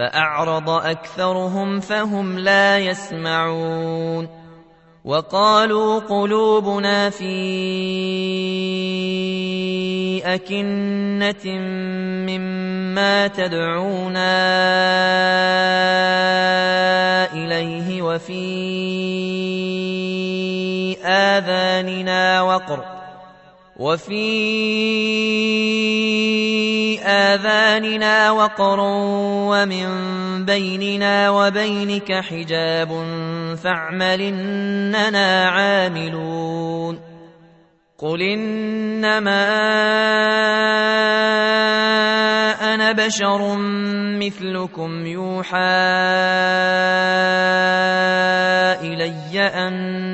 فأعرض أكثرهم فهم لا يسمعون وقالوا قلوبنا في أكنة مما تدعونا إليه وفي آذاننا وقر وفي آذاننا وقر ومن بيننا وبينك حجاب فاعمل إننا عاملون قل إنما أنا بشر مثلكم يوحى إلي أنما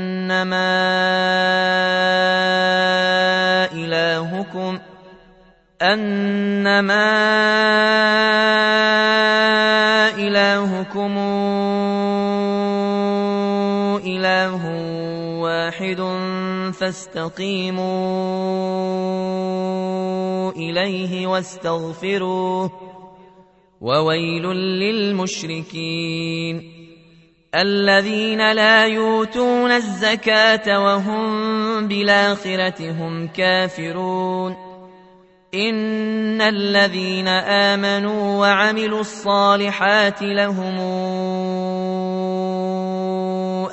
أنما إلهكم إله واحد فاستقيموا إليه واستغفروه وويل للمشركين الذين لا يؤتون الزكاة وهم بالآخرة هم كافرون ان الذين امنوا وعملوا الصالحات لهم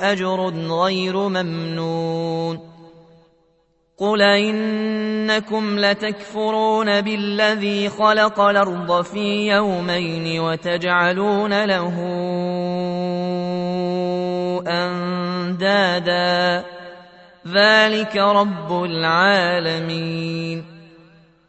اجر غير ممنون قل إنكم لتكفرون بالذي خلق الأرض في يومين وتجعلون له أندادا ذلك رب العالمين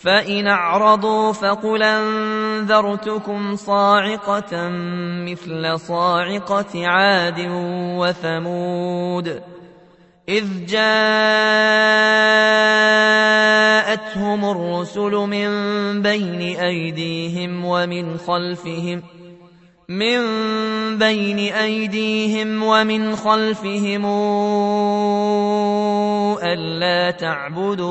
فإن أعرضوا فقل أنذرتكم صاعقة مثل صاعقة عاد وثمود إذ جاءتهم الرسل من بين أيديهم ومن خلفهم ۖ من بين ايديهم ومن خلفهم الا تعبدوا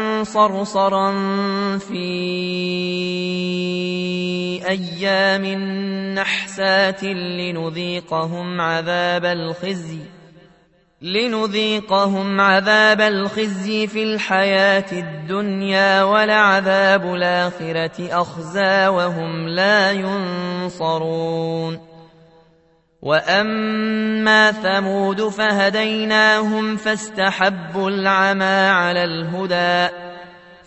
صرصرا في أيام نحسات لنذيقهم عذاب الخزي لنذيقهم عذاب الخزي في الحياة الدنيا ولعذاب الآخرة أخزى وهم لا ينصرون. وأما ثمود فهديناهم فاستحبوا العمى على الهدى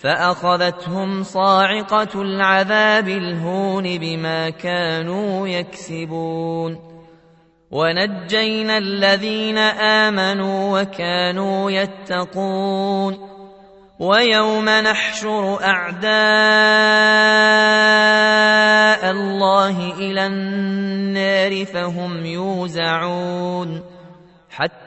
فأخذتهم صاعقة العذاب الهون بما كانوا يكسبون. ونجينا الذين آمنوا وكانوا يتقون. ويوم نحشر أعداء الله إلى النار فهم يوزعون.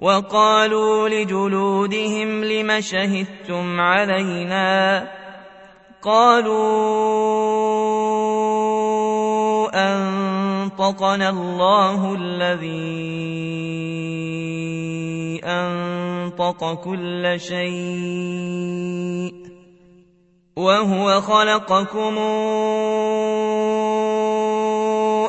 وقالوا لجلودهم لم شهدتم علينا قالوا أن أنطقنا الله الذي أنطق كل شيء وهو خلقكم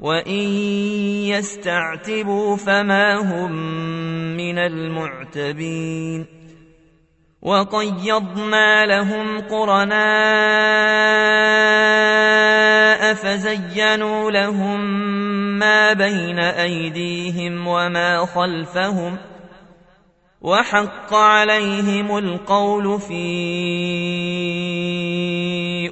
وان يستعتبوا فما هم من المعتبين وقيضنا لهم قرناء فزينوا لهم ما بين ايديهم وما خلفهم وحق عليهم القول في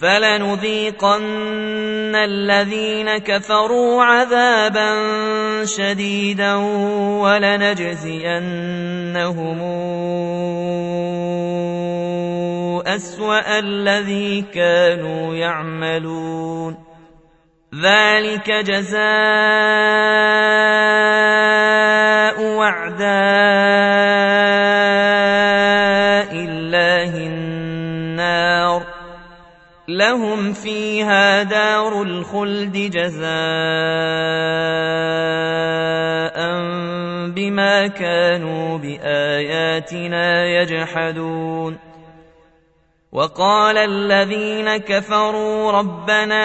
فلنذيقن الذين كفروا عذابا شديدا ولنجزينهم اسوا الذي كانوا يعملون ذلك جزاء وعداء لهم فيها دار الخلد جزاء بما كانوا بآياتنا يجحدون. وقال الذين كفروا ربنا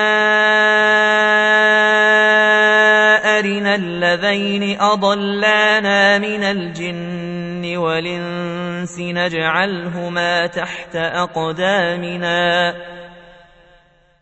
أرنا الذين أضلانا من الجن والإنس نجعلهما تحت أقدامنا.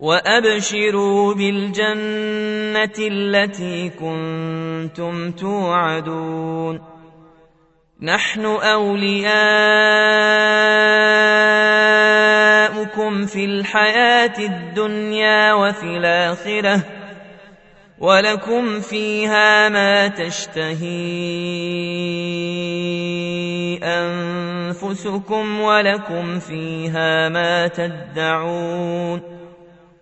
وأبشروا بالجنة التي كنتم توعدون. نحن أولياؤكم في الحياة الدنيا وفي الآخرة ولكم فيها ما تشتهي أنفسكم ولكم فيها ما تدعون.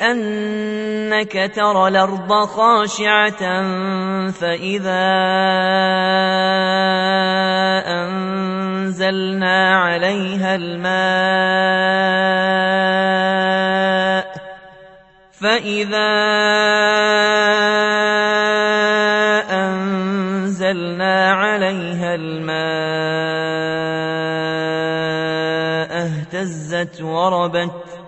انك ترى الأرض خاشعة فإذا أنزلنا عليها الماء فإذا أنزلنا عليها الماء اهتزت وربت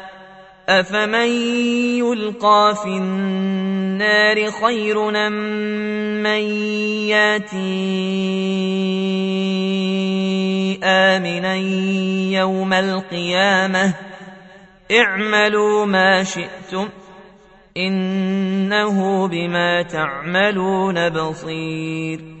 أفمن يلقى في النار خير من ياتي آمنا يوم القيامة اعملوا ما شئتم إنه بما تعملون بصير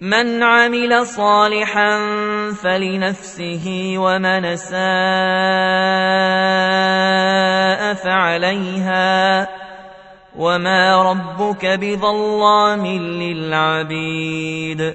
من عمل صالحا فلنفسه ومن ساء فعليها وما ربك بظلام للعبيد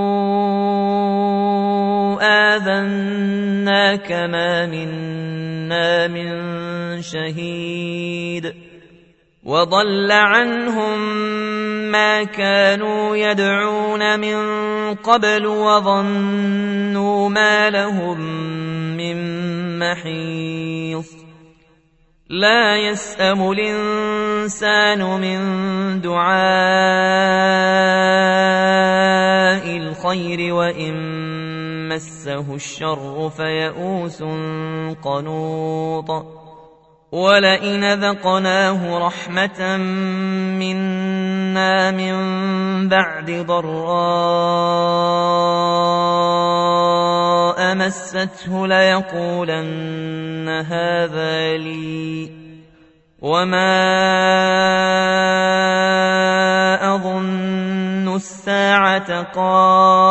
آذناك ما منا من شهيد وضل عنهم ما كانوا يدعون من قبل وظنوا ما لهم من محيص. لا يسأم الإنسان من دعاء الخير وإن مسه الشر فيئوس قنوط ولئن ذقناه رحمة منا من بعد ضراء مسته ليقولن هذا لي وما أظن الساعة قائمة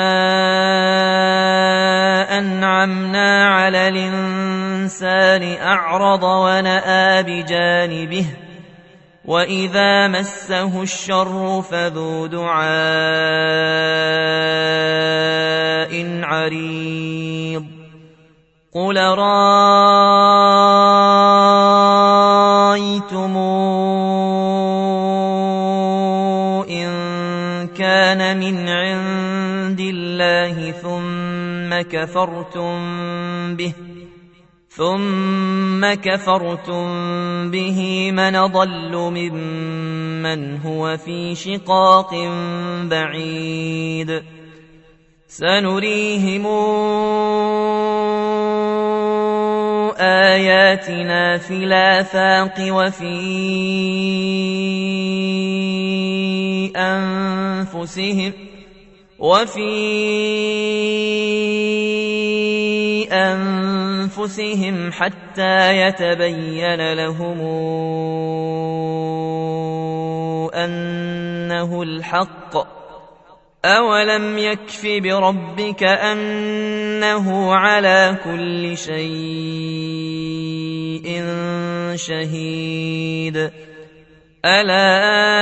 الإنسان أعرض ونأى بجانبه وإذا مسه الشر فذو دعاء عريض. قل رايتم ان كان من عند الله ثم كفرتم به ثم كفرتم به من ضل ممن هو في شقاق بعيد. سنريهم آياتنا في الآفاق وفي أنفسهم وفي أنفسهم حتى يتبين لهم أنه الحق. أولم يكف بربك أنه على كل شيء شهيد. ألا